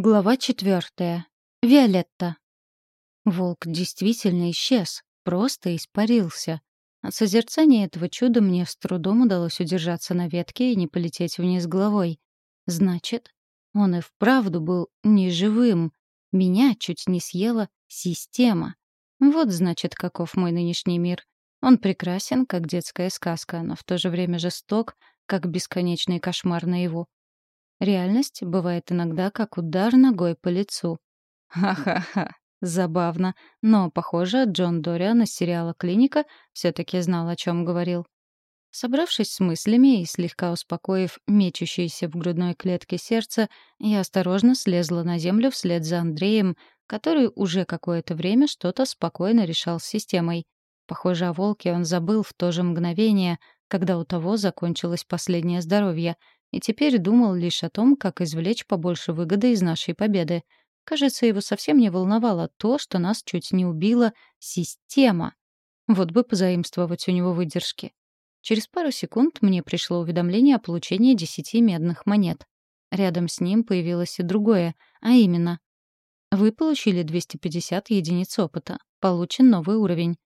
Глава четвертая. Виолетта. Волк действительно исчез, просто испарился. От созерцания этого чуда мне с трудом удалось удержаться на ветке и не полететь вниз головой. Значит, он и вправду был неживым. Меня чуть не съела система. Вот, значит, каков мой нынешний мир. Он прекрасен, как детская сказка, но в то же время жесток, как бесконечный кошмар наяву. Реальность бывает иногда как удар ногой по лицу. Ха-ха-ха. Забавно. Но, похоже, Джон Дориан из сериала «Клиника» все-таки знал, о чем говорил. Собравшись с мыслями и слегка успокоив мечущееся в грудной клетке сердце, я осторожно слезла на землю вслед за Андреем, который уже какое-то время что-то спокойно решал с системой. Похоже, о волке он забыл в то же мгновение, когда у того закончилось последнее здоровье — и теперь думал лишь о том, как извлечь побольше выгоды из нашей победы. Кажется, его совсем не волновало то, что нас чуть не убила система. Вот бы позаимствовать у него выдержки. Через пару секунд мне пришло уведомление о получении десяти медных монет. Рядом с ним появилось и другое, а именно вы получили 250 единиц опыта. Получен новый уровень.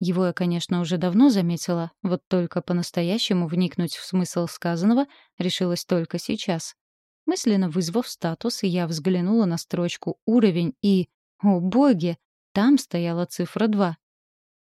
Его я, конечно, уже давно заметила, вот только по-настоящему вникнуть в смысл сказанного решилась только сейчас. Мысленно вызвав статус, я взглянула на строчку «Уровень» и, о боги, там стояла цифра 2.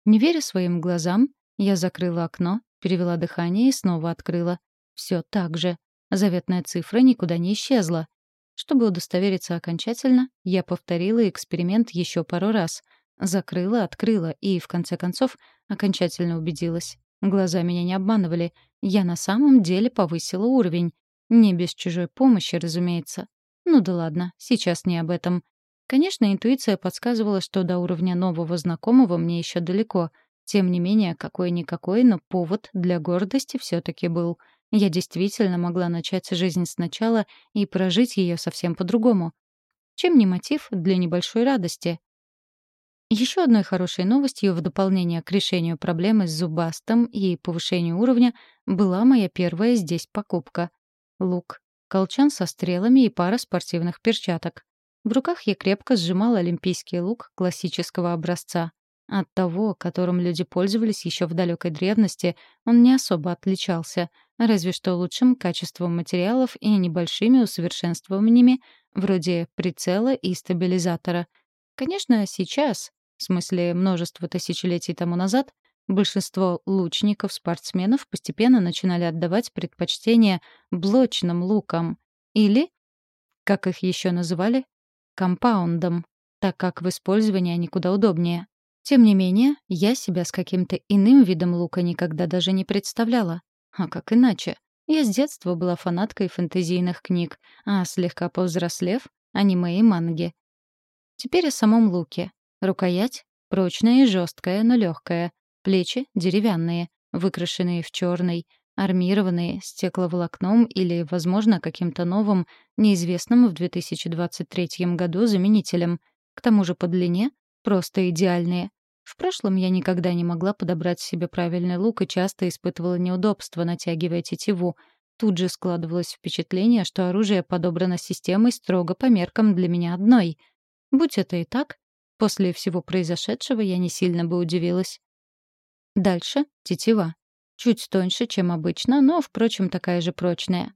Не веря своим глазам, я закрыла окно, перевела дыхание и снова открыла. Все так же. Заветная цифра никуда не исчезла. Чтобы удостовериться окончательно, я повторила эксперимент еще пару раз — Закрыла, открыла и, в конце концов, окончательно убедилась. Глаза меня не обманывали. Я на самом деле повысила уровень. Не без чужой помощи, разумеется. Ну да ладно, сейчас не об этом. Конечно, интуиция подсказывала, что до уровня нового знакомого мне еще далеко. Тем не менее, какой-никакой, но повод для гордости все таки был. Я действительно могла начать жизнь сначала и прожить ее совсем по-другому. Чем не мотив для небольшой радости? Еще одной хорошей новостью в дополнение к решению проблемы с зубастым и повышению уровня была моя первая здесь покупка. Лук, колчан со стрелами и пара спортивных перчаток. В руках я крепко сжимала олимпийский лук классического образца. От того, которым люди пользовались еще в далекой древности, он не особо отличался, разве что лучшим качеством материалов и небольшими усовершенствованиями, вроде прицела и стабилизатора. Конечно, сейчас, в смысле, множество тысячелетий тому назад большинство лучников-спортсменов постепенно начинали отдавать предпочтение блочным лукам или, как их еще называли, компаундам, так как в использовании они куда удобнее. Тем не менее, я себя с каким-то иным видом лука никогда даже не представляла. А как иначе? Я с детства была фанаткой фэнтезийных книг, а слегка повзрослев — аниме и манги. Теперь о самом луке. Рукоять — прочная и жесткая, но легкая. Плечи — деревянные, выкрашенные в черный, армированные стекловолокном или, возможно, каким-то новым, неизвестным в 2023 году заменителем. К тому же по длине — просто идеальные. В прошлом я никогда не могла подобрать себе правильный лук и часто испытывала неудобства, натягивая тетиву. Тут же складывалось впечатление, что оружие подобрано системой строго по меркам для меня одной. Будь это и так, После всего произошедшего я не сильно бы удивилась. Дальше — тетива. Чуть тоньше, чем обычно, но, впрочем, такая же прочная.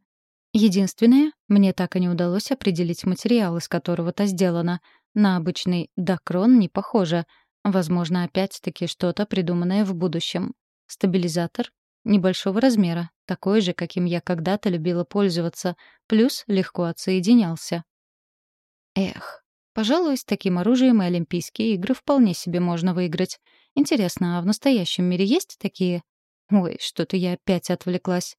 Единственное, мне так и не удалось определить материал, из которого то сделано. На обычный дакрон не похоже. Возможно, опять-таки что-то, придуманное в будущем. Стабилизатор небольшого размера, такой же, каким я когда-то любила пользоваться, плюс легко отсоединялся. Эх, Пожалуй, с таким оружием и Олимпийские игры вполне себе можно выиграть. Интересно, а в настоящем мире есть такие? Ой, что-то я опять отвлеклась.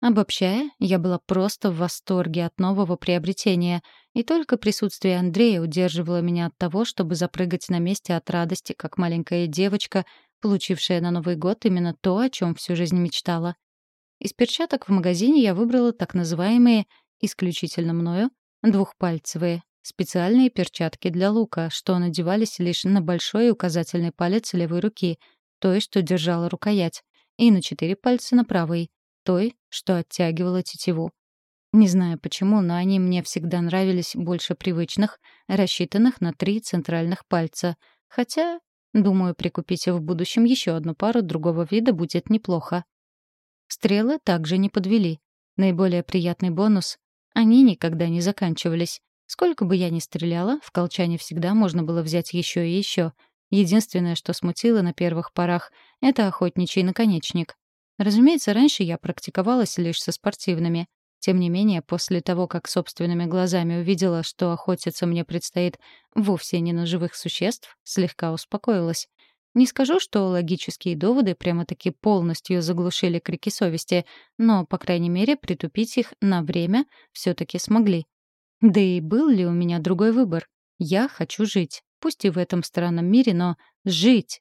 Обобщая, я была просто в восторге от нового приобретения, и только присутствие Андрея удерживало меня от того, чтобы запрыгать на месте от радости, как маленькая девочка, получившая на Новый год именно то, о чем всю жизнь мечтала. Из перчаток в магазине я выбрала так называемые, исключительно мною, двухпальцевые, Специальные перчатки для лука, что надевались лишь на большой и указательный палец левой руки, той, что держала рукоять, и на четыре пальца на правой, той, что оттягивала тетиву. Не знаю почему, но они мне всегда нравились больше привычных, рассчитанных на три центральных пальца. Хотя, думаю, прикупить в будущем еще одну пару другого вида будет неплохо. Стрелы также не подвели. Наиболее приятный бонус — они никогда не заканчивались. Сколько бы я ни стреляла, в колчане всегда можно было взять еще и еще. Единственное, что смутило на первых порах — это охотничий наконечник. Разумеется, раньше я практиковалась лишь со спортивными. Тем не менее, после того, как собственными глазами увидела, что охотиться мне предстоит вовсе не на живых существ, слегка успокоилась. Не скажу, что логические доводы прямо-таки полностью заглушили крики совести, но, по крайней мере, притупить их на время все таки смогли. Да и был ли у меня другой выбор? Я хочу жить. Пусть и в этом странном мире, но жить.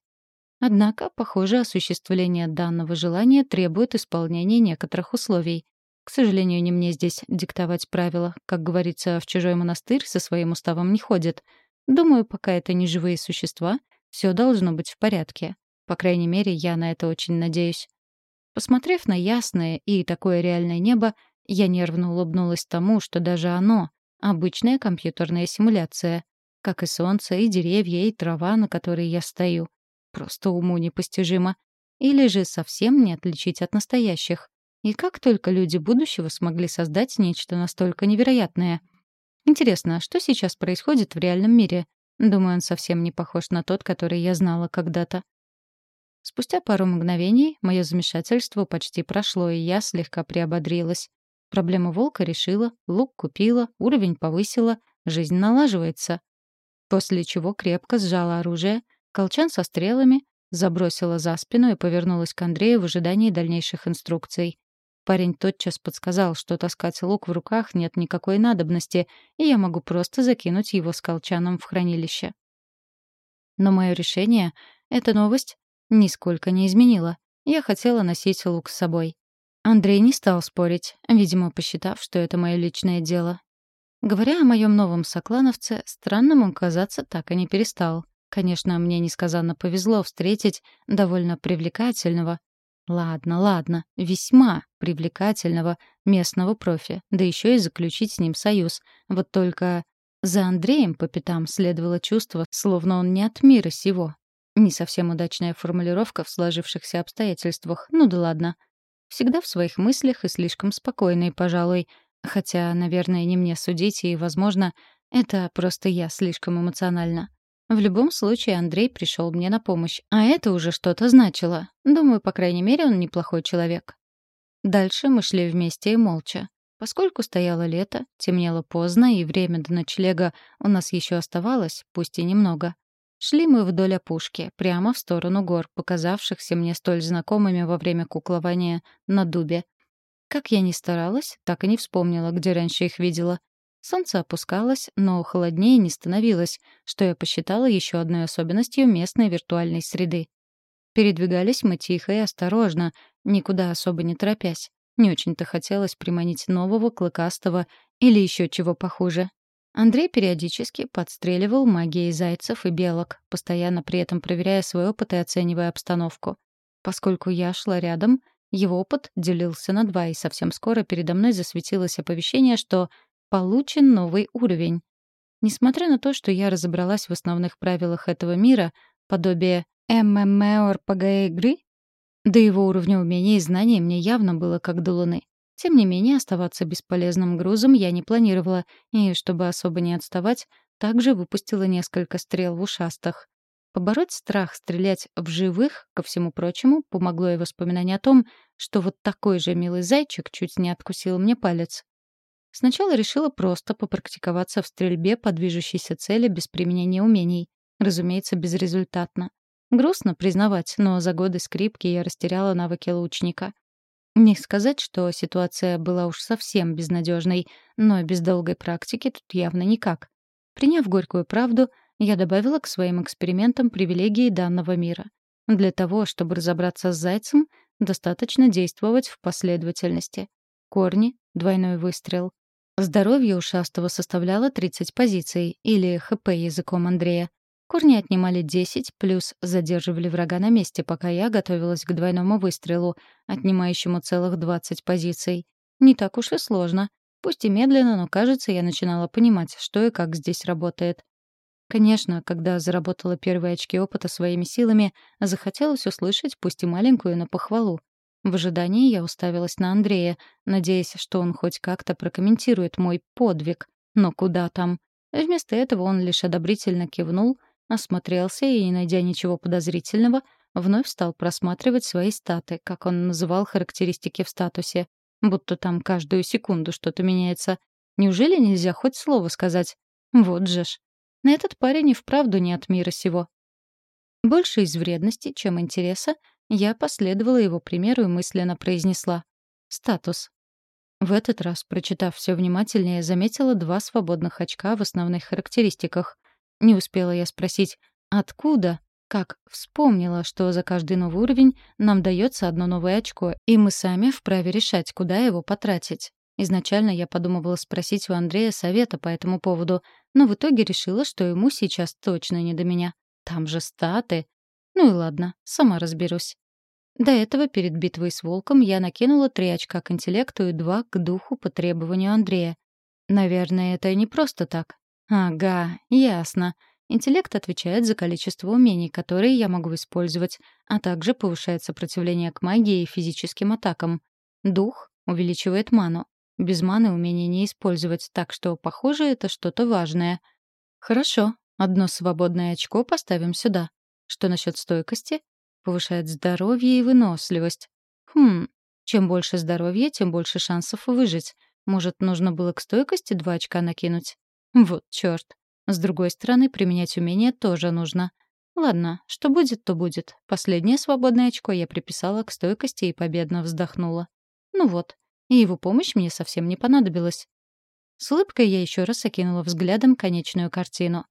Однако, похоже, осуществление данного желания требует исполнения некоторых условий. К сожалению, не мне здесь диктовать правила. Как говорится, в чужой монастырь со своим уставом не ходит. Думаю, пока это не живые существа, все должно быть в порядке. По крайней мере, я на это очень надеюсь. Посмотрев на ясное и такое реальное небо, я нервно улыбнулась тому, что даже оно — обычная компьютерная симуляция, как и солнце, и деревья, и трава, на которой я стою. Просто уму непостижимо. Или же совсем не отличить от настоящих. И как только люди будущего смогли создать нечто настолько невероятное. Интересно, что сейчас происходит в реальном мире? Думаю, он совсем не похож на тот, который я знала когда-то. Спустя пару мгновений мое замешательство почти прошло, и я слегка приободрилась. Проблему волка решила, лук купила, уровень повысила, жизнь налаживается. После чего крепко сжала оружие, колчан со стрелами, забросила за спину и повернулась к Андрею в ожидании дальнейших инструкций. Парень тотчас подсказал, что таскать лук в руках нет никакой надобности, и я могу просто закинуть его с колчаном в хранилище. Но мое решение, эта новость, нисколько не изменила. Я хотела носить лук с собой. Андрей не стал спорить, видимо, посчитав, что это мое личное дело. Говоря о моем новом соклановце, странным он казаться так и не перестал. Конечно, мне несказанно повезло встретить довольно привлекательного, Ладно, ладно, весьма привлекательного местного профи, да еще и заключить с ним союз. Вот только за Андреем по пятам следовало чувство, словно он не от мира сего. Не совсем удачная формулировка в сложившихся обстоятельствах, ну да ладно. Всегда в своих мыслях и слишком спокойный, пожалуй. Хотя, наверное, не мне судить, и, возможно, это просто я слишком эмоционально. В любом случае Андрей пришел мне на помощь, а это уже что-то значило. Думаю, по крайней мере, он неплохой человек. Дальше мы шли вместе и молча. Поскольку стояло лето, темнело поздно, и время до ночлега у нас еще оставалось, пусть и немного. Шли мы вдоль опушки, прямо в сторону гор, показавшихся мне столь знакомыми во время куклования на дубе. Как я ни старалась, так и не вспомнила, где раньше их видела. Солнце опускалось, но холоднее не становилось, что я посчитала еще одной особенностью местной виртуальной среды. Передвигались мы тихо и осторожно, никуда особо не торопясь. Не очень-то хотелось приманить нового, клыкастого или еще чего похуже. Андрей периодически подстреливал магией зайцев и белок, постоянно при этом проверяя свой опыт и оценивая обстановку. Поскольку я шла рядом, его опыт делился на два, и совсем скоро передо мной засветилось оповещение, что Получен новый уровень. Несмотря на то, что я разобралась в основных правилах этого мира, подобие MMORPG игры, до его уровня умения и знаний мне явно было как до луны. Тем не менее, оставаться бесполезным грузом я не планировала, и, чтобы особо не отставать, также выпустила несколько стрел в ушастых. Побороть страх стрелять в живых, ко всему прочему, помогло и воспоминание о том, что вот такой же милый зайчик чуть не откусил мне палец. Сначала решила просто попрактиковаться в стрельбе по движущейся цели без применения умений. Разумеется, безрезультатно. Грустно признавать, но за годы скрипки я растеряла навыки лучника. Не сказать, что ситуация была уж совсем безнадежной, но без долгой практики тут явно никак. Приняв горькую правду, я добавила к своим экспериментам привилегии данного мира. Для того, чтобы разобраться с зайцем, достаточно действовать в последовательности. Корни, двойной выстрел, Здоровье ушастого составляло 30 позиций, или ХП языком Андрея. Корни отнимали 10, плюс задерживали врага на месте, пока я готовилась к двойному выстрелу, отнимающему целых 20 позиций. Не так уж и сложно. Пусть и медленно, но, кажется, я начинала понимать, что и как здесь работает. Конечно, когда заработала первые очки опыта своими силами, захотелось услышать, пусть и маленькую, но похвалу. В ожидании я уставилась на Андрея, надеясь, что он хоть как-то прокомментирует мой подвиг. Но куда там? Вместо этого он лишь одобрительно кивнул, осмотрелся и, не найдя ничего подозрительного, вновь стал просматривать свои статы, как он называл характеристики в статусе. Будто там каждую секунду что-то меняется. Неужели нельзя хоть слово сказать? Вот же ж. На этот парень и вправду не от мира сего. Больше из вредности, чем интереса, я последовала его примеру и мысленно произнесла «статус». В этот раз, прочитав все внимательнее, заметила два свободных очка в основных характеристиках. Не успела я спросить «откуда?», как вспомнила, что за каждый новый уровень нам дается одно новое очко, и мы сами вправе решать, куда его потратить. Изначально я подумывала спросить у Андрея совета по этому поводу, но в итоге решила, что ему сейчас точно не до меня. Там же статы. Ну и ладно, сама разберусь. До этого перед битвой с волком я накинула три очка к интеллекту и два к духу по требованию Андрея. Наверное, это не просто так. Ага, ясно. Интеллект отвечает за количество умений, которые я могу использовать, а также повышает сопротивление к магии и физическим атакам. Дух увеличивает ману. Без маны умение не использовать, так что, похоже, это что-то важное. Хорошо, одно свободное очко поставим сюда. Что насчет стойкости? Повышает здоровье и выносливость. Хм, чем больше здоровья, тем больше шансов выжить. Может, нужно было к стойкости два очка накинуть? Вот чёрт. С другой стороны, применять умение тоже нужно. Ладно, что будет, то будет. Последнее свободное очко я приписала к стойкости и победно вздохнула. Ну вот, и его помощь мне совсем не понадобилась. С улыбкой я еще раз окинула взглядом конечную картину.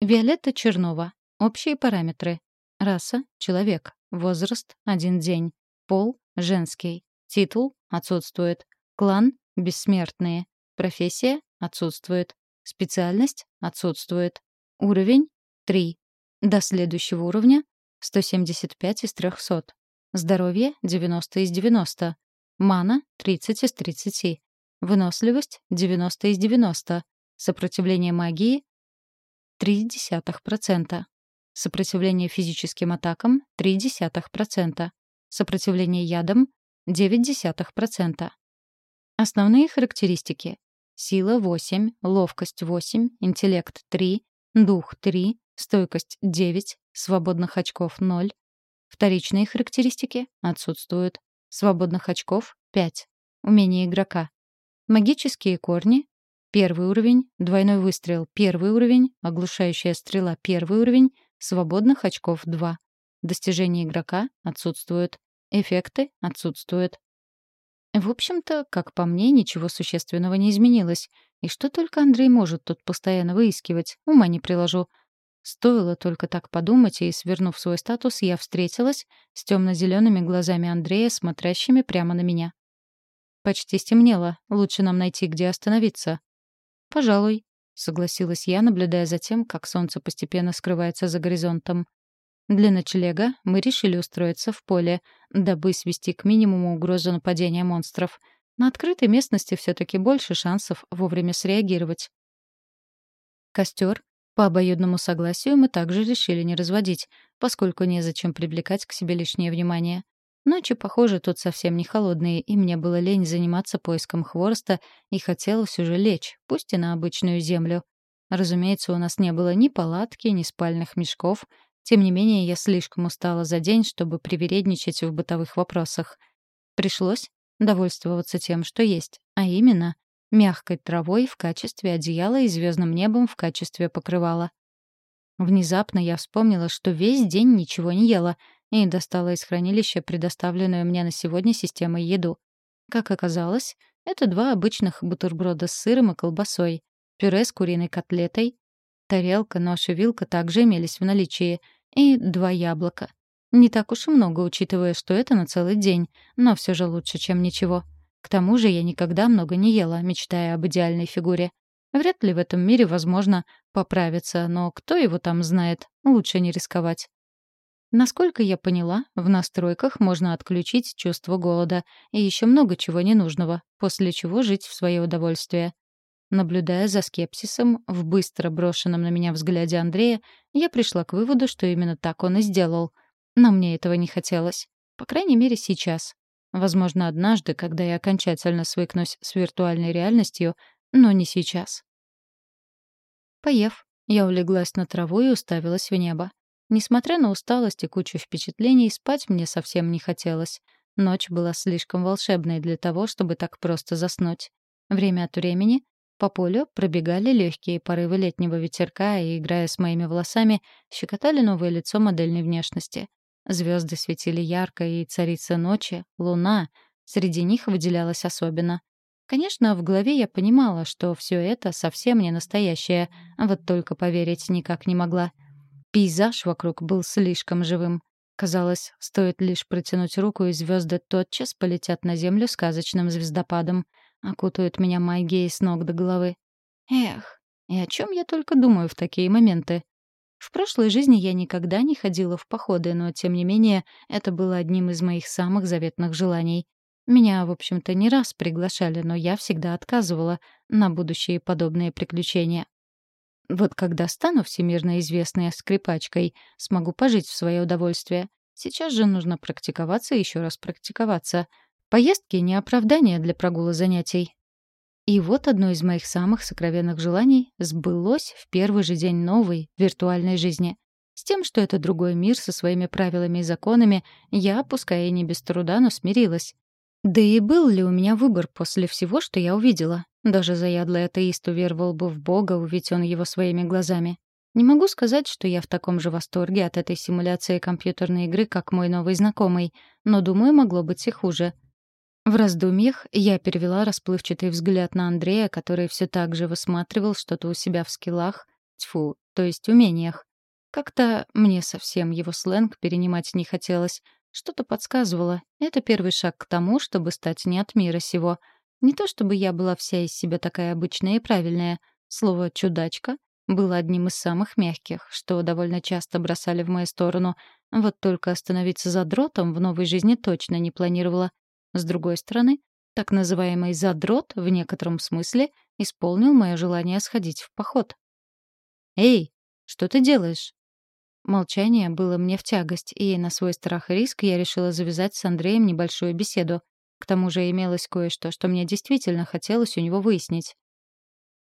Виолетта Чернова. Общие параметры. Раса — человек. Возраст — один день. Пол — женский. Титул — отсутствует. Клан — бессмертные. Профессия — отсутствует. Специальность — отсутствует. Уровень — 3. До следующего уровня — 175 из 300. Здоровье — 90 из 90. Мана — 30 из 30. Выносливость — 90 из 90. Сопротивление магии — 0,3%. Сопротивление физическим атакам — 0,3%. Сопротивление ядам — 0,9%. Основные характеристики. Сила — 8, ловкость — 8, интеллект — 3, дух — 3, стойкость — 9, свободных очков — 0. Вторичные характеристики отсутствуют. Свободных очков — 5. Умение игрока. Магические корни. Первый уровень. Двойной выстрел. Первый уровень. Оглушающая стрела. Первый уровень. Свободных очков — 2. Достижения игрока отсутствуют. Эффекты отсутствуют. В общем-то, как по мне, ничего существенного не изменилось. И что только Андрей может тут постоянно выискивать, ума не приложу — Стоило только так подумать, и, свернув свой статус, я встретилась с темно-зелеными глазами Андрея, смотрящими прямо на меня. «Почти стемнело. Лучше нам найти, где остановиться». «Пожалуй», — согласилась я, наблюдая за тем, как солнце постепенно скрывается за горизонтом. Для ночлега мы решили устроиться в поле, дабы свести к минимуму угрозу нападения монстров. На открытой местности все таки больше шансов вовремя среагировать. Костер по обоюдному согласию мы также решили не разводить, поскольку незачем привлекать к себе лишнее внимание. Ночи, похоже, тут совсем не холодные, и мне было лень заниматься поиском хвороста, и хотелось уже лечь, пусть и на обычную землю. Разумеется, у нас не было ни палатки, ни спальных мешков. Тем не менее, я слишком устала за день, чтобы привередничать в бытовых вопросах. Пришлось довольствоваться тем, что есть, а именно мягкой травой в качестве одеяла и звездным небом в качестве покрывала. Внезапно я вспомнила, что весь день ничего не ела, и достала из хранилища предоставленную мне на сегодня системой еду. Как оказалось, это два обычных бутерброда с сыром и колбасой, пюре с куриной котлетой, тарелка, нож и вилка также имелись в наличии, и два яблока. Не так уж и много, учитывая, что это на целый день, но все же лучше, чем ничего. К тому же я никогда много не ела, мечтая об идеальной фигуре. Вряд ли в этом мире возможно поправиться, но кто его там знает, лучше не рисковать. Насколько я поняла, в настройках можно отключить чувство голода и еще много чего ненужного, после чего жить в свое удовольствие. Наблюдая за скепсисом в быстро брошенном на меня взгляде Андрея, я пришла к выводу, что именно так он и сделал. Но мне этого не хотелось. По крайней мере, сейчас. Возможно, однажды, когда я окончательно свыкнусь с виртуальной реальностью, но не сейчас. Поев, я улеглась на траву и уставилась в небо. Несмотря на усталость и кучу впечатлений, спать мне совсем не хотелось. Ночь была слишком волшебной для того, чтобы так просто заснуть. Время от времени по полю пробегали легкие порывы летнего ветерка и, играя с моими волосами, щекотали новое лицо модельной внешности. Звезды светили ярко, и царица ночи, луна, среди них выделялась особенно. Конечно, в голове я понимала, что все это совсем не настоящее, вот только поверить никак не могла. Пейзаж вокруг был слишком живым. Казалось, стоит лишь протянуть руку, и звезды тотчас полетят на землю сказочным звездопадом, окутают меня магией с ног до головы. Эх, и о чем я только думаю в такие моменты? В прошлой жизни я никогда не ходила в походы, но, тем не менее, это было одним из моих самых заветных желаний. Меня, в общем-то, не раз приглашали, но я всегда отказывала на будущие подобные приключения. Вот когда стану всемирно известной скрипачкой, смогу пожить в свое удовольствие. Сейчас же нужно практиковаться и еще раз практиковаться. Поездки — не оправдание для прогула занятий. И вот одно из моих самых сокровенных желаний сбылось в первый же день новой, виртуальной жизни. С тем, что это другой мир со своими правилами и законами, я, пускай и не без труда, но смирилась. Да и был ли у меня выбор после всего, что я увидела? Даже заядлый атеист уверовал бы в Бога, увидеть он его своими глазами. Не могу сказать, что я в таком же восторге от этой симуляции компьютерной игры, как мой новый знакомый, но, думаю, могло быть и хуже. В раздумьях я перевела расплывчатый взгляд на Андрея, который все так же высматривал что-то у себя в скиллах, тьфу, то есть умениях. Как-то мне совсем его сленг перенимать не хотелось. Что-то подсказывало. Это первый шаг к тому, чтобы стать не от мира сего. Не то чтобы я была вся из себя такая обычная и правильная. Слово «чудачка» было одним из самых мягких, что довольно часто бросали в мою сторону. Вот только остановиться за дротом в новой жизни точно не планировала. С другой стороны, так называемый задрот в некотором смысле исполнил мое желание сходить в поход. «Эй, что ты делаешь?» Молчание было мне в тягость, и на свой страх и риск я решила завязать с Андреем небольшую беседу. К тому же имелось кое-что, что мне действительно хотелось у него выяснить.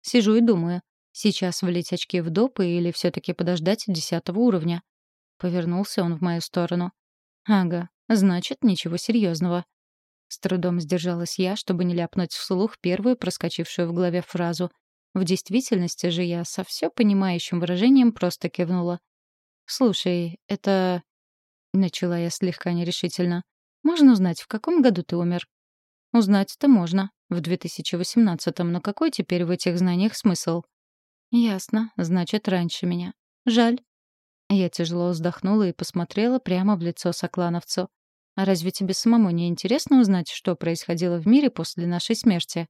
Сижу и думаю, сейчас влить очки в допы или все таки подождать десятого уровня. Повернулся он в мою сторону. Ага, значит, ничего серьезного. С трудом сдержалась я, чтобы не ляпнуть вслух первую проскочившую в голове фразу. В действительности же я со все понимающим выражением просто кивнула. «Слушай, это...» — начала я слегка нерешительно. «Можно узнать, в каком году ты умер?» «Узнать-то можно. В 2018-м. Но какой теперь в этих знаниях смысл?» «Ясно. Значит, раньше меня. Жаль». Я тяжело вздохнула и посмотрела прямо в лицо соклановцу. А разве тебе самому не интересно узнать, что происходило в мире после нашей смерти?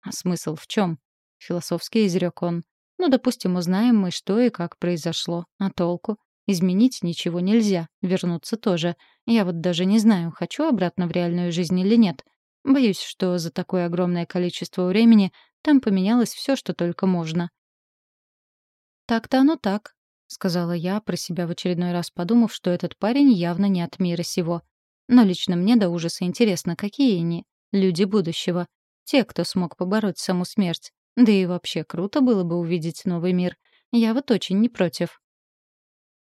А смысл в чем? Философски изрек он. Ну, допустим, узнаем мы, что и как произошло. А толку? Изменить ничего нельзя, вернуться тоже. Я вот даже не знаю, хочу обратно в реальную жизнь или нет. Боюсь, что за такое огромное количество времени там поменялось все, что только можно. «Так-то оно так», — сказала я, про себя в очередной раз подумав, что этот парень явно не от мира сего. Но лично мне до ужаса интересно, какие они — люди будущего. Те, кто смог побороть саму смерть. Да и вообще круто было бы увидеть новый мир. Я вот очень не против.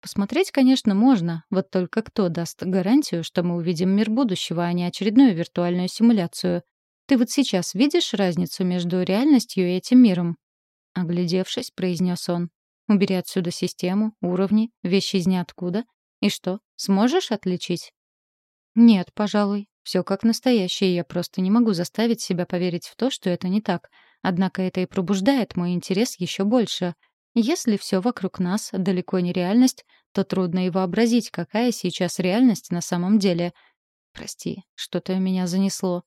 Посмотреть, конечно, можно, вот только кто даст гарантию, что мы увидим мир будущего, а не очередную виртуальную симуляцию? Ты вот сейчас видишь разницу между реальностью и этим миром? Оглядевшись, произнес он. Убери отсюда систему, уровни, вещи из ниоткуда. И что, сможешь отличить? Нет, пожалуй. Все как настоящее, я просто не могу заставить себя поверить в то, что это не так. Однако это и пробуждает мой интерес еще больше. Если все вокруг нас далеко не реальность, то трудно и вообразить, какая сейчас реальность на самом деле. Прости, что-то меня занесло.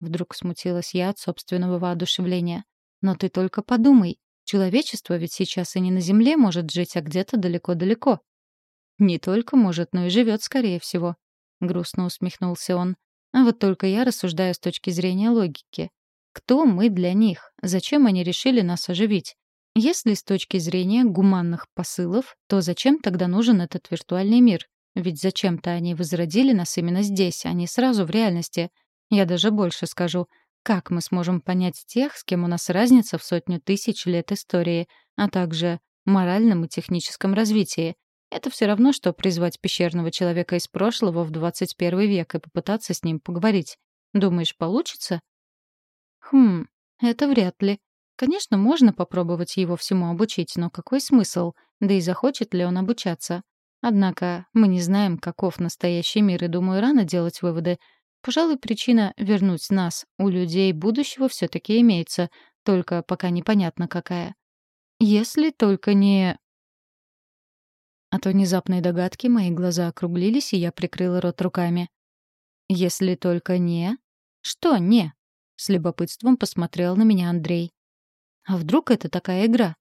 Вдруг смутилась я от собственного воодушевления. Но ты только подумай, человечество ведь сейчас и не на Земле может жить, а где-то далеко-далеко. Не только может, но и живет, скорее всего. Грустно усмехнулся он. А вот только я рассуждаю с точки зрения логики. Кто мы для них? Зачем они решили нас оживить? Если с точки зрения гуманных посылов, то зачем тогда нужен этот виртуальный мир? Ведь зачем-то они возродили нас именно здесь, а не сразу в реальности. Я даже больше скажу. Как мы сможем понять тех, с кем у нас разница в сотню тысяч лет истории, а также моральном и техническом развитии? Это все равно, что призвать пещерного человека из прошлого в 21 век и попытаться с ним поговорить. Думаешь, получится? Хм, это вряд ли. Конечно, можно попробовать его всему обучить, но какой смысл? Да и захочет ли он обучаться? Однако мы не знаем, каков настоящий мир, и, думаю, рано делать выводы. Пожалуй, причина вернуть нас у людей будущего все таки имеется, только пока непонятно какая. Если только не... От внезапной догадки мои глаза округлились, и я прикрыла рот руками. «Если только не...» «Что «не»?» — с любопытством посмотрел на меня Андрей. «А вдруг это такая игра?»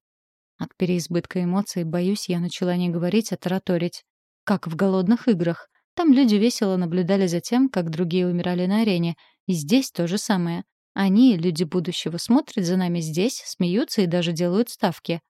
От переизбытка эмоций, боюсь, я начала не говорить, а тараторить. Как в голодных играх. Там люди весело наблюдали за тем, как другие умирали на арене. И здесь то же самое. Они, люди будущего, смотрят за нами здесь, смеются и даже делают ставки.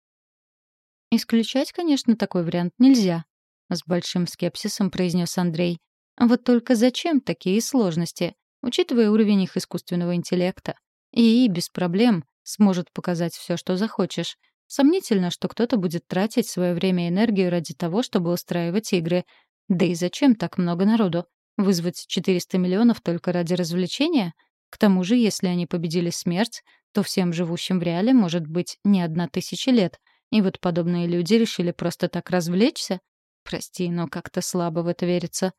Исключать, конечно, такой вариант нельзя, с большим скепсисом произнес Андрей. Вот только зачем такие сложности, учитывая уровень их искусственного интеллекта? И без проблем сможет показать все, что захочешь. Сомнительно, что кто-то будет тратить свое время и энергию ради того, чтобы устраивать игры. Да и зачем так много народу? Вызвать 400 миллионов только ради развлечения? К тому же, если они победили смерть, то всем живущим в реале может быть не одна тысяча лет. И вот подобные люди решили просто так развлечься? Прости, но как-то слабо в это верится.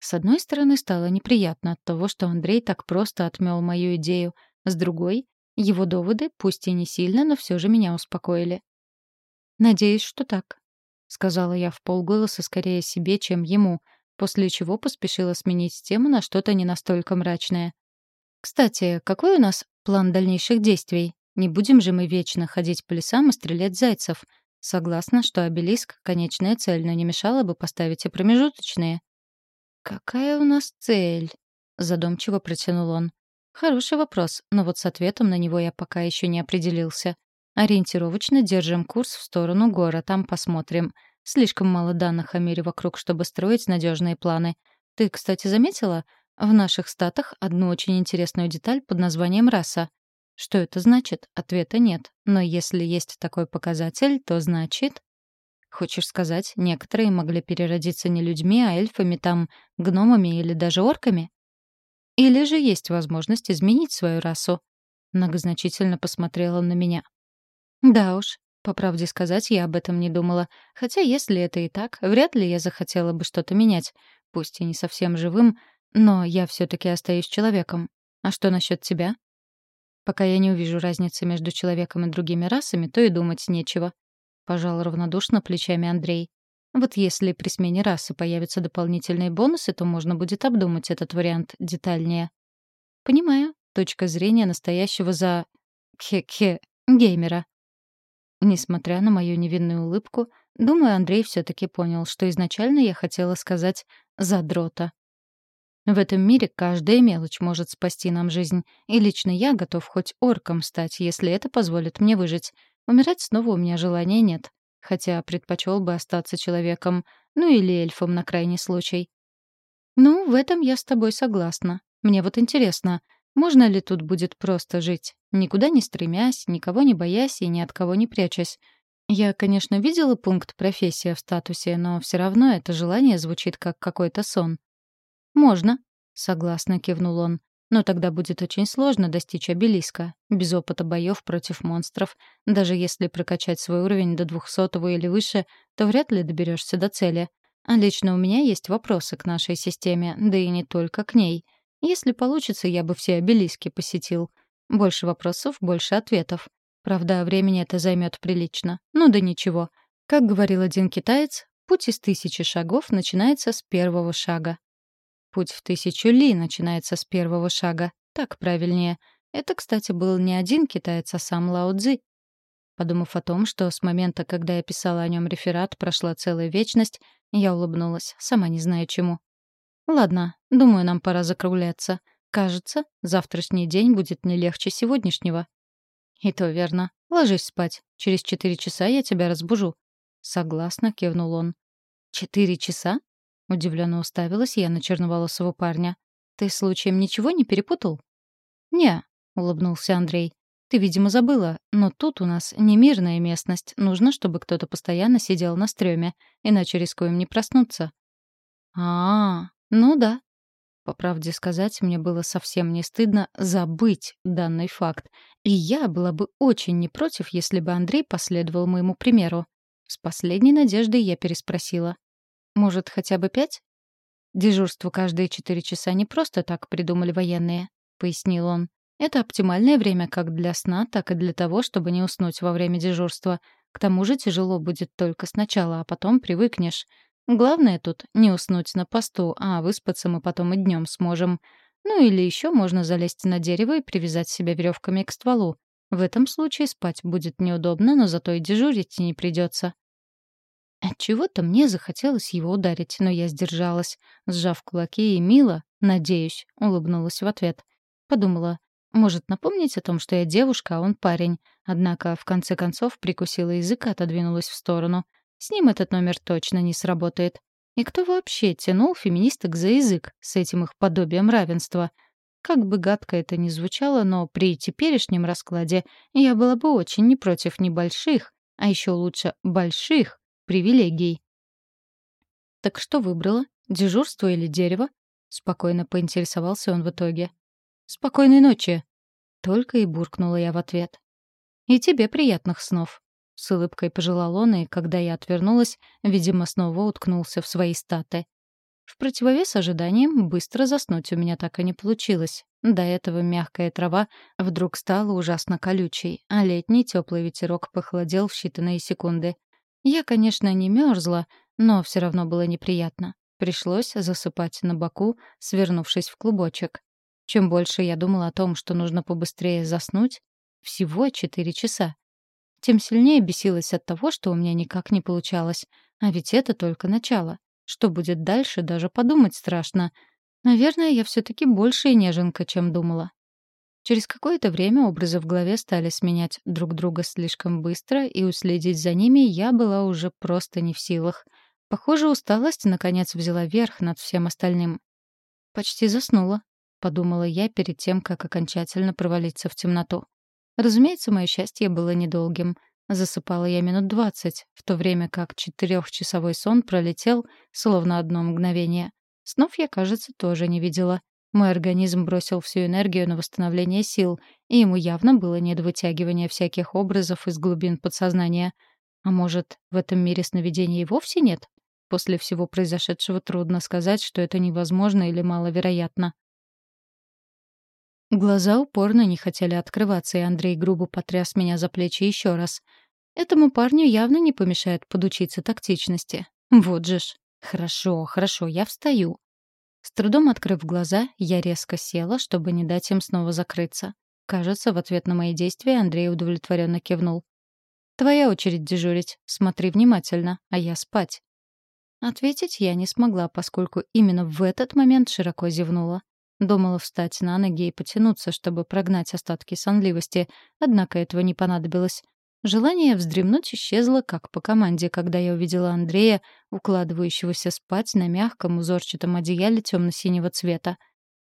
С одной стороны, стало неприятно от того, что Андрей так просто отмел мою идею. С другой, его доводы, пусть и не сильно, но все же меня успокоили. «Надеюсь, что так», — сказала я в полголоса скорее себе, чем ему, после чего поспешила сменить тему на что-то не настолько мрачное. «Кстати, какой у нас план дальнейших действий? Не будем же мы вечно ходить по лесам и стрелять зайцев. Согласна, что обелиск — конечная цель, но не мешало бы поставить и промежуточные». «Какая у нас цель?» — задумчиво протянул он. Хороший вопрос, но вот с ответом на него я пока еще не определился. Ориентировочно держим курс в сторону гора, там посмотрим. Слишком мало данных о мире вокруг, чтобы строить надежные планы. Ты, кстати, заметила? В наших статах одну очень интересную деталь под названием раса. Что это значит? Ответа нет. Но если есть такой показатель, то значит... Хочешь сказать, некоторые могли переродиться не людьми, а эльфами там, гномами или даже орками? Или же есть возможность изменить свою расу?» Многозначительно посмотрела на меня. «Да уж, по правде сказать, я об этом не думала. Хотя, если это и так, вряд ли я захотела бы что-то менять. Пусть и не совсем живым, но я все таки остаюсь человеком. А что насчет тебя?» «Пока я не увижу разницы между человеком и другими расами, то и думать нечего», — пожал равнодушно плечами Андрей. Вот если при смене расы появятся дополнительные бонусы, то можно будет обдумать этот вариант детальнее. Понимаю. Точка зрения настоящего за... Хе-хе, геймера. Несмотря на мою невинную улыбку, думаю, Андрей все таки понял, что изначально я хотела сказать «задрота». В этом мире каждая мелочь может спасти нам жизнь, и лично я готов хоть орком стать, если это позволит мне выжить. Умирать снова у меня желания нет хотя предпочел бы остаться человеком, ну или эльфом на крайний случай. Ну, в этом я с тобой согласна. Мне вот интересно, можно ли тут будет просто жить, никуда не стремясь, никого не боясь и ни от кого не прячась? Я, конечно, видела пункт «профессия» в статусе, но все равно это желание звучит как какой-то сон. «Можно», — согласно кивнул он. Но тогда будет очень сложно достичь обелиска, без опыта боев против монстров. Даже если прокачать свой уровень до двухсотого или выше, то вряд ли доберешься до цели. А лично у меня есть вопросы к нашей системе, да и не только к ней. Если получится, я бы все обелиски посетил. Больше вопросов, больше ответов. Правда, времени это займет прилично. Ну да ничего. Как говорил один китаец, путь из тысячи шагов начинается с первого шага. Путь в тысячу ли начинается с первого шага. Так правильнее. Это, кстати, был не один китаец, а сам Лао Цзи. Подумав о том, что с момента, когда я писала о нем реферат, прошла целая вечность, я улыбнулась, сама не знаю чему. «Ладно, думаю, нам пора закругляться. Кажется, завтрашний день будет не легче сегодняшнего». «И то верно. Ложись спать. Через четыре часа я тебя разбужу». Согласно кивнул он. «Четыре часа?» Удивленно уставилась я на черноволосого парня. «Ты случаем ничего не перепутал?» «Не», — улыбнулся Андрей. «Ты, видимо, забыла, но тут у нас не мирная местность. Нужно, чтобы кто-то постоянно сидел на стреме, иначе рискуем не проснуться». «А, -а ну да». По правде сказать, мне было совсем не стыдно забыть данный факт. И я была бы очень не против, если бы Андрей последовал моему примеру. С последней надеждой я переспросила. «Может, хотя бы пять?» «Дежурство каждые четыре часа не просто так придумали военные», — пояснил он. Это оптимальное время как для сна, так и для того, чтобы не уснуть во время дежурства. К тому же тяжело будет только сначала, а потом привыкнешь. Главное тут не уснуть на посту, а выспаться мы потом и днем сможем. Ну или еще можно залезть на дерево и привязать себя веревками к стволу. В этом случае спать будет неудобно, но зато и дежурить не придется. Отчего-то мне захотелось его ударить, но я сдержалась, сжав кулаки и мило, надеюсь, улыбнулась в ответ. Подумала, может напомнить о том, что я девушка, а он парень. Однако, в конце концов, прикусила язык и отодвинулась в сторону. С ним этот номер точно не сработает. И кто вообще тянул феминисток за язык с этим их подобием равенства? Как бы гадко это ни звучало, но при теперешнем раскладе я была бы очень не против небольших, а еще лучше больших привилегий. «Так что выбрала? Дежурство или дерево?» — спокойно поинтересовался он в итоге. «Спокойной ночи!» — только и буркнула я в ответ. «И тебе приятных снов!» — с улыбкой пожелал он, и, когда я отвернулась, видимо, снова уткнулся в свои статы. В противовес ожиданиям быстро заснуть у меня так и не получилось. До этого мягкая трава вдруг стала ужасно колючей, а летний теплый ветерок похолодел в считанные секунды. Я, конечно, не мерзла, но все равно было неприятно. Пришлось засыпать на боку, свернувшись в клубочек. Чем больше я думала о том, что нужно побыстрее заснуть, всего четыре часа, тем сильнее бесилась от того, что у меня никак не получалось. А ведь это только начало. Что будет дальше, даже подумать страшно. Наверное, я все-таки большая неженка, чем думала. Через какое-то время образы в голове стали сменять друг друга слишком быстро, и уследить за ними я была уже просто не в силах. Похоже, усталость наконец взяла верх над всем остальным. Почти заснула, подумала я перед тем, как окончательно провалиться в темноту. Разумеется, мое счастье было недолгим. Засыпала я минут двадцать, в то время как четырехчасовой сон пролетел, словно одно мгновение. Снов я, кажется, тоже не видела. Мой организм бросил всю энергию на восстановление сил, и ему явно было не до вытягивания всяких образов из глубин подсознания. А может, в этом мире сновидений и вовсе нет? После всего произошедшего трудно сказать, что это невозможно или маловероятно. Глаза упорно не хотели открываться, и Андрей грубо потряс меня за плечи еще раз. Этому парню явно не помешает подучиться тактичности. Вот же ж. Хорошо, хорошо, я встаю. С трудом открыв глаза, я резко села, чтобы не дать им снова закрыться. Кажется, в ответ на мои действия Андрей удовлетворенно кивнул. «Твоя очередь дежурить. Смотри внимательно, а я спать». Ответить я не смогла, поскольку именно в этот момент широко зевнула. Думала встать на ноги и потянуться, чтобы прогнать остатки сонливости, однако этого не понадобилось. Желание вздремнуть исчезло, как по команде, когда я увидела Андрея, укладывающегося спать на мягком узорчатом одеяле темно-синего цвета.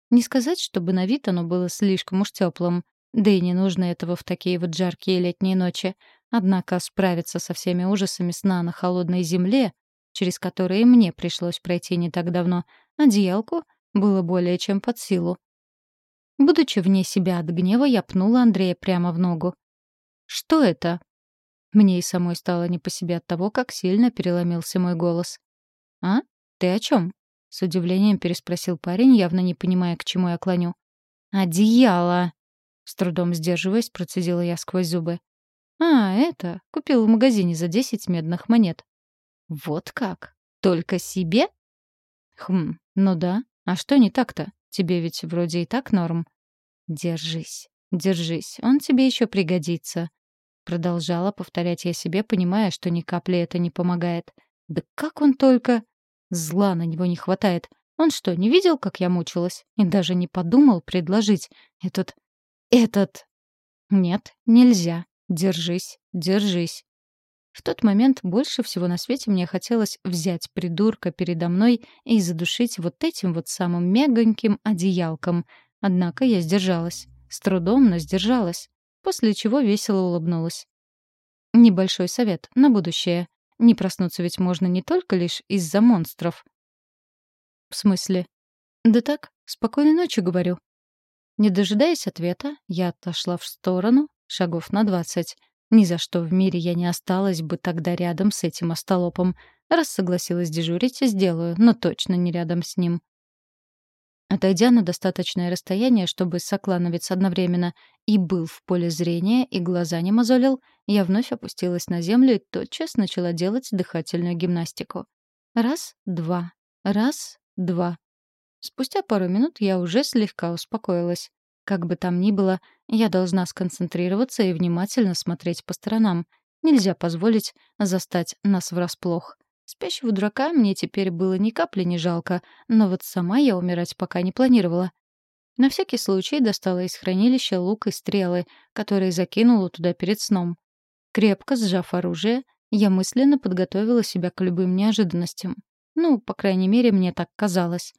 Не сказать, чтобы на вид оно было слишком уж теплым, да и не нужно этого в такие вот жаркие летние ночи. Однако справиться со всеми ужасами сна на холодной земле, через которые мне пришлось пройти не так давно, одеялку — было более чем под силу. Будучи вне себя от гнева, я пнула Андрея прямо в ногу. «Что это?» Мне и самой стало не по себе от того, как сильно переломился мой голос. «А? Ты о чем? с удивлением переспросил парень, явно не понимая, к чему я клоню. «Одеяло!» С трудом сдерживаясь, процедила я сквозь зубы. «А, это, купил в магазине за десять медных монет». «Вот как? Только себе?» «Хм, ну да, а что не так-то? Тебе ведь вроде и так норм. Держись, держись, он тебе еще пригодится. Продолжала повторять я себе, понимая, что ни капли это не помогает. Да как он только... Зла на него не хватает. Он что, не видел, как я мучилась? И даже не подумал предложить этот... этот... Нет, нельзя. Держись, держись. В тот момент больше всего на свете мне хотелось взять придурка передо мной и задушить вот этим вот самым мягоньким одеялком. Однако я сдержалась. С трудом, но сдержалась. После чего весело улыбнулась. Небольшой совет на будущее. Не проснуться ведь можно не только лишь из-за монстров. В смысле? Да так, спокойной ночи, говорю. Не дожидаясь ответа, я отошла в сторону, шагов на двадцать. Ни за что в мире я не осталась бы тогда рядом с этим остолопом. Раз согласилась дежурить, сделаю, но точно не рядом с ним. Отойдя на достаточное расстояние, чтобы соклановец одновременно и был в поле зрения, и глаза не мозолил, я вновь опустилась на землю и тотчас начала делать дыхательную гимнастику. Раз, два, раз, два. Спустя пару минут я уже слегка успокоилась. Как бы там ни было, я должна сконцентрироваться и внимательно смотреть по сторонам. Нельзя позволить застать нас врасплох. Спящего дурака мне теперь было ни капли не жалко, но вот сама я умирать пока не планировала. На всякий случай достала из хранилища лук и стрелы, которые закинула туда перед сном. Крепко сжав оружие, я мысленно подготовила себя к любым неожиданностям. Ну, по крайней мере, мне так казалось.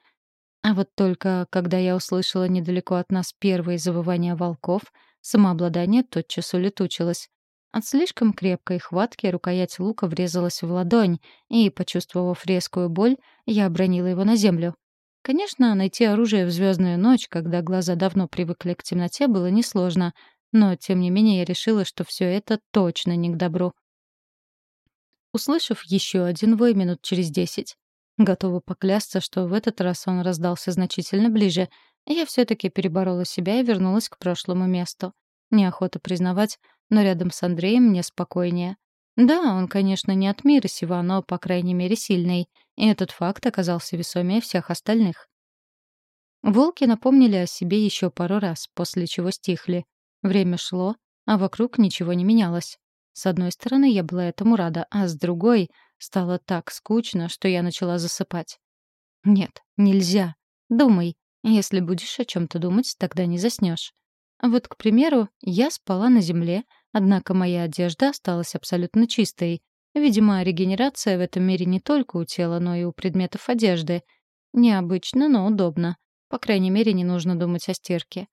А вот только, когда я услышала недалеко от нас первые завывания волков, самообладание тотчас улетучилось. От слишком крепкой хватки рукоять лука врезалась в ладонь, и, почувствовав резкую боль, я обронила его на землю. Конечно, найти оружие в звездную ночь, когда глаза давно привыкли к темноте, было несложно, но, тем не менее, я решила, что все это точно не к добру. Услышав еще один вой минут через десять, готова поклясться, что в этот раз он раздался значительно ближе, я все таки переборола себя и вернулась к прошлому месту. Неохота признавать, но рядом с Андреем мне спокойнее. Да, он, конечно, не от мира сего, но, по крайней мере, сильный, и этот факт оказался весомее всех остальных. Волки напомнили о себе еще пару раз, после чего стихли. Время шло, а вокруг ничего не менялось. С одной стороны, я была этому рада, а с другой — стало так скучно, что я начала засыпать. Нет, нельзя. Думай. Если будешь о чем то думать, тогда не заснешь. Вот, к примеру, я спала на земле, однако моя одежда осталась абсолютно чистой. Видимо, регенерация в этом мире не только у тела, но и у предметов одежды. Необычно, но удобно. По крайней мере, не нужно думать о стирке.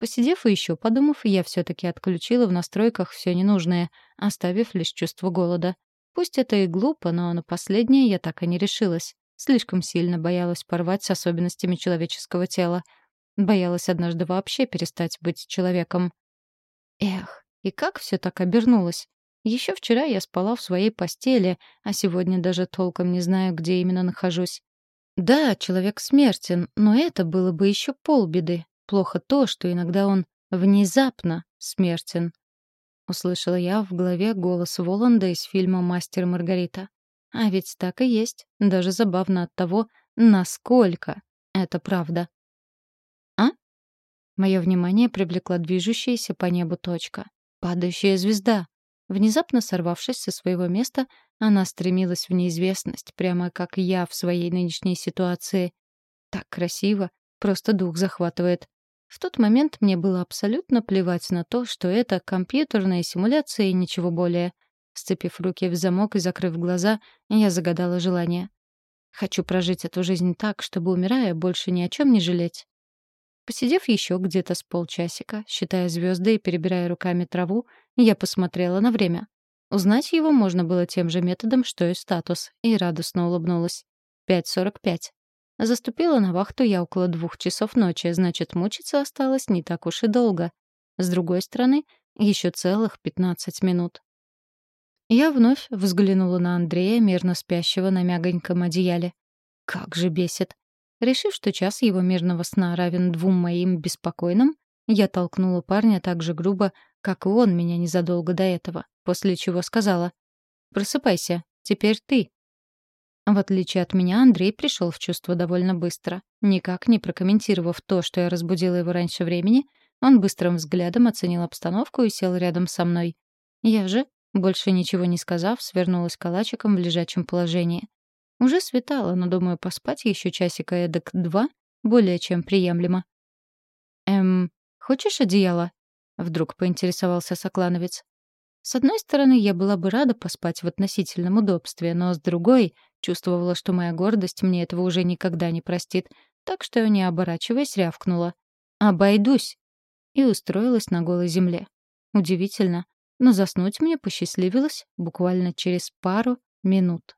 Посидев и еще подумав, я все-таки отключила в настройках все ненужное, оставив лишь чувство голода. Пусть это и глупо, но на последнее я так и не решилась. Слишком сильно боялась порвать с особенностями человеческого тела — Боялась однажды вообще перестать быть человеком. Эх, и как все так обернулось? Еще вчера я спала в своей постели, а сегодня даже толком не знаю, где именно нахожусь. Да, человек смертен, но это было бы еще полбеды. Плохо то, что иногда он внезапно смертен. Услышала я в голове голос Воланда из фильма «Мастер Маргарита». А ведь так и есть. Даже забавно от того, насколько это правда. Мое внимание привлекла движущаяся по небу точка. Падающая звезда. Внезапно сорвавшись со своего места, она стремилась в неизвестность, прямо как я в своей нынешней ситуации. Так красиво, просто дух захватывает. В тот момент мне было абсолютно плевать на то, что это компьютерная симуляция и ничего более. Сцепив руки в замок и закрыв глаза, я загадала желание. Хочу прожить эту жизнь так, чтобы, умирая, больше ни о чем не жалеть. Посидев еще где-то с полчасика, считая звезды и перебирая руками траву, я посмотрела на время. Узнать его можно было тем же методом, что и статус, и радостно улыбнулась. 5.45. Заступила на вахту я около двух часов ночи, значит, мучиться осталось не так уж и долго. С другой стороны, еще целых 15 минут. Я вновь взглянула на Андрея, мирно спящего на мягоньком одеяле. Как же бесит. Решив, что час его мирного сна равен двум моим беспокойным, я толкнула парня так же грубо, как и он меня незадолго до этого, после чего сказала «Просыпайся, теперь ты». В отличие от меня, Андрей пришел в чувство довольно быстро. Никак не прокомментировав то, что я разбудила его раньше времени, он быстрым взглядом оценил обстановку и сел рядом со мной. Я же, больше ничего не сказав, свернулась калачиком в лежачем положении. Уже светало, но, думаю, поспать еще часика эдак два более чем приемлемо. «Эм, хочешь одеяло?» — вдруг поинтересовался соклановец. С одной стороны, я была бы рада поспать в относительном удобстве, но с другой чувствовала, что моя гордость мне этого уже никогда не простит, так что, не оборачиваясь, рявкнула. «Обойдусь!» и устроилась на голой земле. Удивительно, но заснуть мне посчастливилось буквально через пару минут.